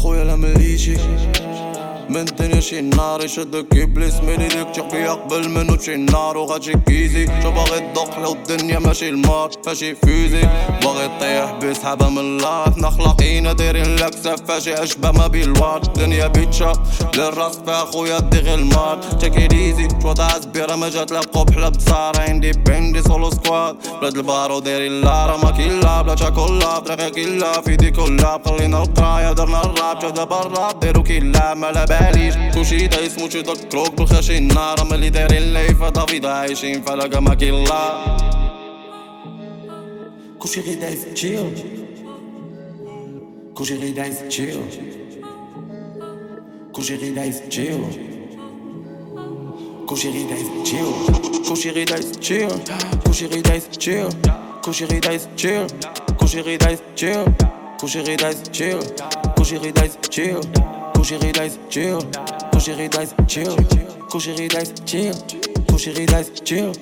gooi al aan من الدنيا شي نار يشدك ابليس من ايديك تخفي قبل منو تشي نار وغاتشي كيزي شو باغي تدق لو الدنيا ماشي المار فاشي فيزي باغي طيح بسحابة من اللاف نخلقينا دايرين لك فاشي اشبه ما بين الواد الدنيا بيتشا للراس فيها خويا ديغي المال تشيكي ايزي وضع زبيرة ما جات لا قبح لا بصارة عندي بيندي سولو سكواد بلاد البارو دايرين لارا ما كيلا بلا تاكولا طريقة كيلا في دي كلها خلينا القراية درنا الراب جا دابا الراب ديرو كيلا مالا باليش كلشي دايس موتش يذكروك بالخاشي النار اما اللي دايرين ليفا دافيد عايشين فلاقا ما كيلا كلشي غي دايس تشيل كلشي غي دايس تشيل كلشي غي دايس تشيل كلشي غي دايس تشيل كلشي غي دايس تشيل كلشي غي دايس تشيل كلشي غي دايس تشيل كلشي غي دايس تشيل كلشي غي دايس تشيل كلشي غي دايس تشيل Quand j'ai realize, chill. Quand j'ai realize, chill. Quand j'ai realize, chill. Quand j'ai realize, chill.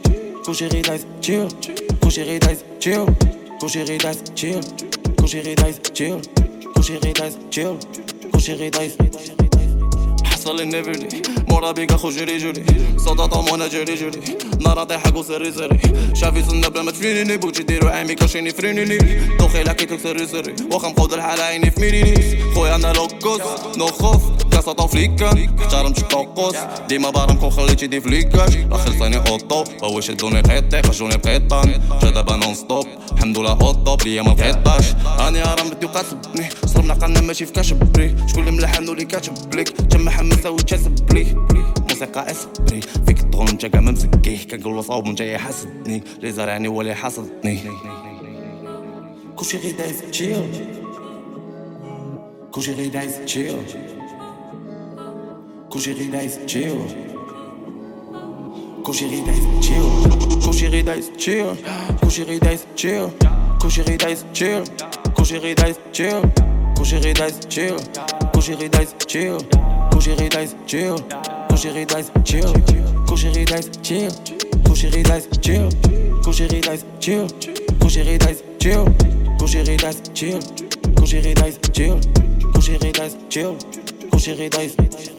Quand j'ai realize, chill. Quand j'ai realize, chill. Quand j'ai realize, chill. Quand j'ai realize, chill. Quand j'ai realize, النبلي مورا بيك اخو جري جري طوم وأنا جري جري نارا طيحك وسري سري شافي سنة بلا ما تفينيني بوتي ديرو عامي كاشيني فرينيني دوخي لاكيتك سري سري واخا مقود الحالة عيني في ميرينيس خويا أنا لوكوس نو خوف كاسة طوفليكا اختار مش توقص ديما بارمكم خليتي دي فليكاش لا خلصاني اوطو هو شدوني قيطي خرجوني بقيطان جا دابا نون ستوب الحمد لله اوطو ليا ما بقيطاش راني راه بدي قاسبني صرنا قلنا ماشي في كاش بري شكون اللي ملحن ولي كاتب ليك جمع حمسة وتشاسب لي موسيقى اسبري فيك الطغل انت كاع ممسكيه كنقول صوب انت يحسدني اللي زرعني هو اللي حصدني كلشي غي دايز تشيل كلشي غي دايز تشيل Congérie nice, chill. Congérie nice, chill. Congérie nice, chill. Congérie nice, chill. Congérie nice, chill. Congérie nice, chill. Congérie nice, chill. Congérie nice, chill. Congérie nice, chill. Congérie nice, chill. Congérie nice, chill. Congérie nice, chill. Congérie nice, chill. Congérie nice, chill. Congérie nice, chill. Congérie nice, chill. Congérie nice, chill. Congérie nice, chill.